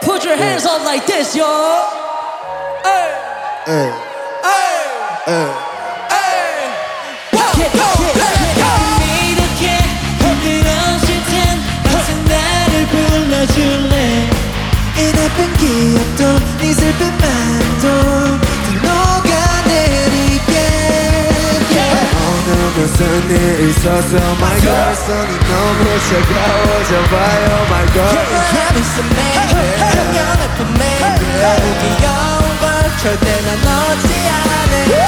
Put your hands up like this, yo. Hey, 예, hey, 예. hey. Get, get, get. 이렇게 흔들었을 땐 항상 나를 불러줄래. 이 나쁜 기억도 네 슬픈 마 무슨 일 있었어 my girl 손이 너무 차가워져 봐요 my girl Have some man 그냥 아픈 man 귀여운 걸 절대 난 넣지 않을게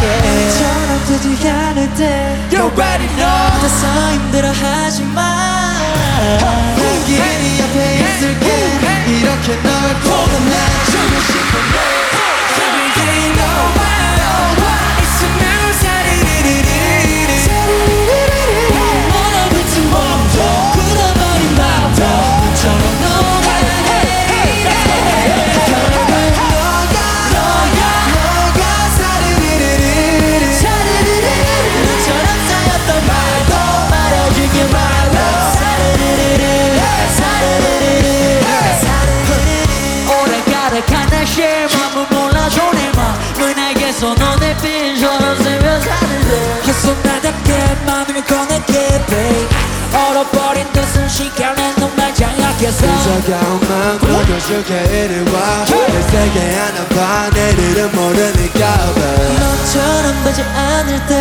처럼 되지 않을 때 You already know. 더 힘들어 하지 마 길이 앞에 있을게. 이렇게 널 보고 난 녹여줄게 이리 와내 세계 하나 봐 내일은 모르니까 봐 너처럼 되지 않을 때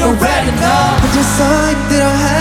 You already know. 혼자서 힘들어하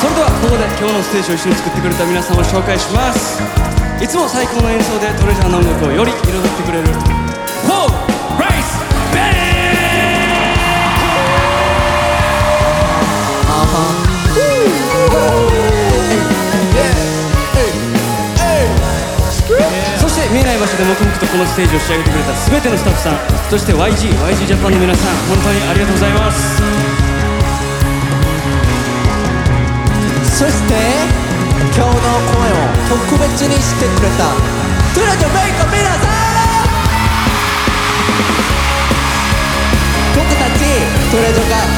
それではここで今日のステージを一緒に作ってくれた皆さんを紹介します。いつも最高の演奏でトレジャーの音楽をより彩ってくれるそして見えない場所で黙々とこのステージを仕上げてくれた全てのスタッフさんそして YG、YG ジャパンの皆さん本当にありがとうございますそして今日の声を特別にしてくれたトゥラジョメイコ皆さん！僕たちトレジョが